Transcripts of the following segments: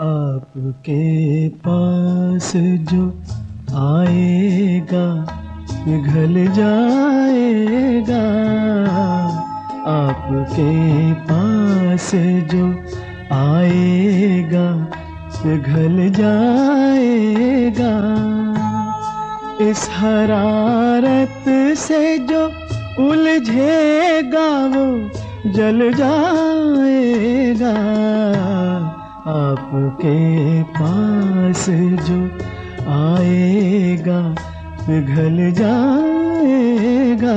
आपके पास जो आएगा, पिघल जाएगा। आपके पास जो आएगा, पिघल जाएगा। इस हरारत से जो उलझेगा, वो जल जाएगा। आपके पास जो आएगा, पिघल जाएगा।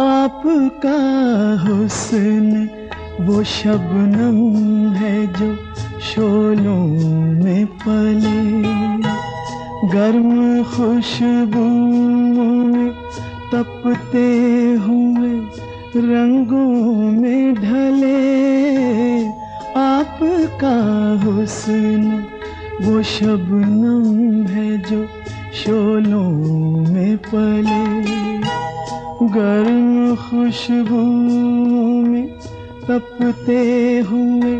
आपका हुस्न वो शबनम है जो शोलों में पले। गर्म खुशबू में तपते हुए रंगों में ढले आपका हुस्न, वो शबनम है जो शोलों में पले। गर्म खुशबू में तपते हुए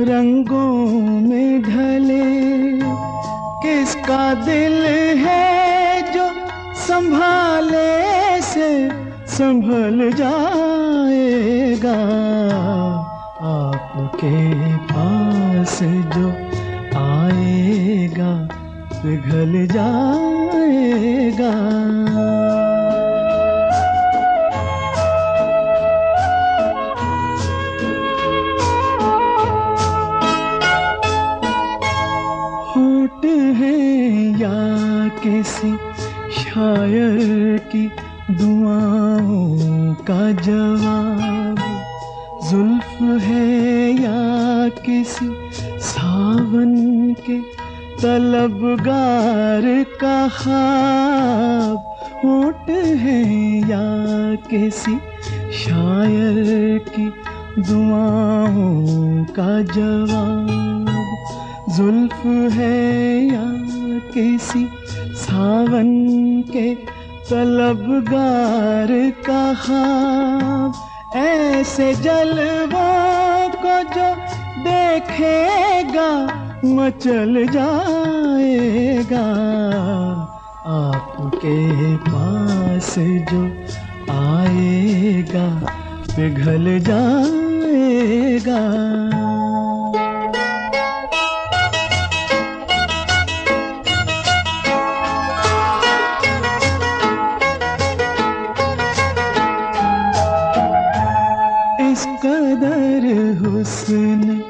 रंगों में ढले। किसका दिल है जो संभाले से संभल जाएगा? आपके पास जो आएगा, पिघल जाएगा। किसी शायर की दुआओं का जवाब। जुल्फ है या किसी सावन के तलबगार का ख्वाब होट है या किसी शायर की दुआओं का जवाब। जुल्फ है या किसी सावन के तलबगार का खाब, ऐसे जलवा को जो देखेगा, मचल जाएगा। आपके पास जो आएगा, पिघल जाएगा। हुस्न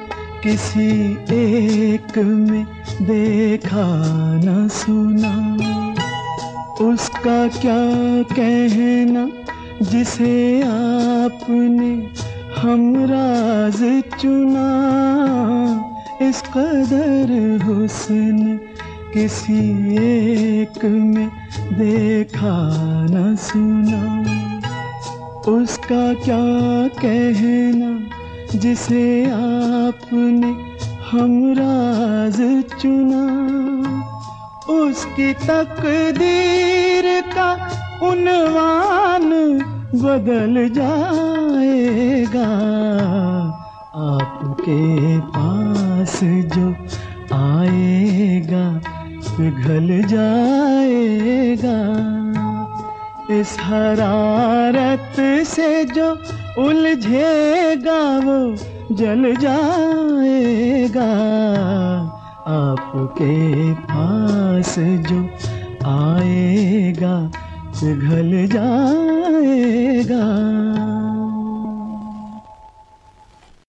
किसी एक में देखा न सुना। उसका क्या कहना जिसे आपने हमराज चुना? इस कदर हुस्न किसी एक में देखा न सुना। उसका क्या कहना जिसे आपने हमराज चुना, उसकी तकदीर का उनवान बदल जाएगा। आपके पास जो आएगा, पिघल जाएगा। इस हरारत से जो उलझेगा वो जल जाएगा। आपके पास जो आएगा पिघल जाएगा।